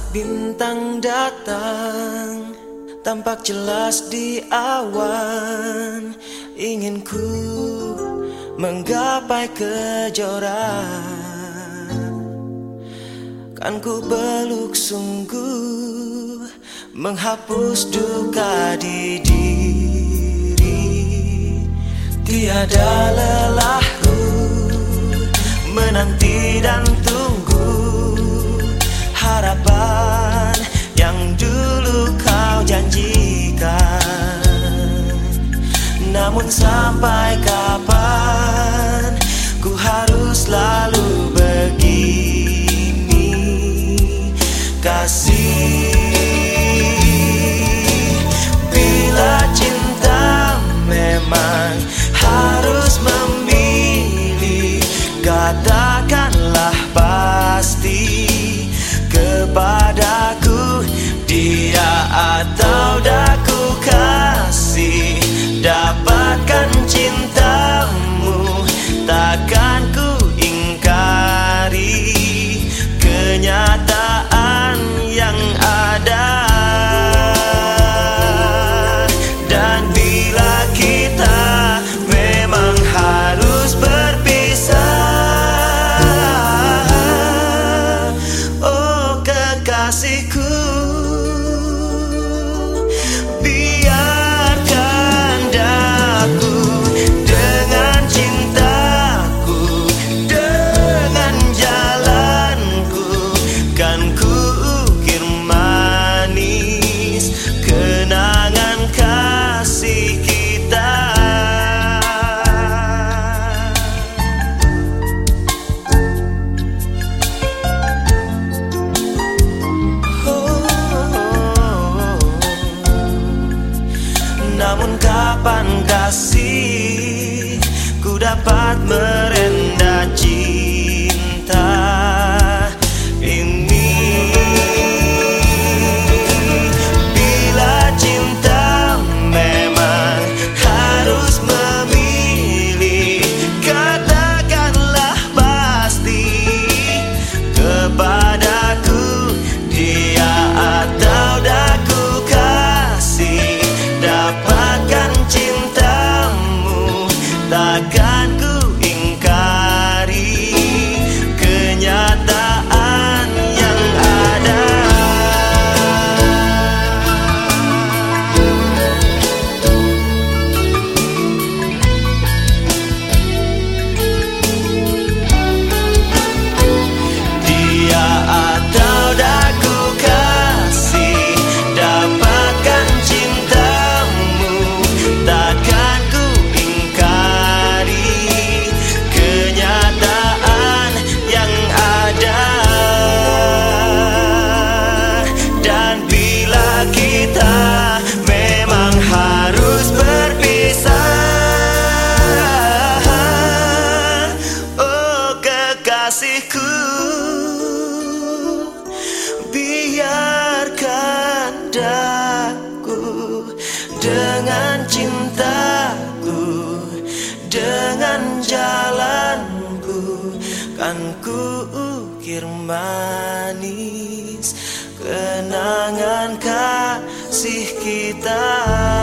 saat bintang datang Tampak jelas di awan. Ingin ku menggapai kejora Kan ku peluk sungguh Menghapus duka di diri. Tiada lelahku menanti ามุนสามปายกา love Namun kapan kasih Ku dapat merendah jiwa padaku dengan cintaku dengan jalanku kan ku ukir manis kenangan kasih kita.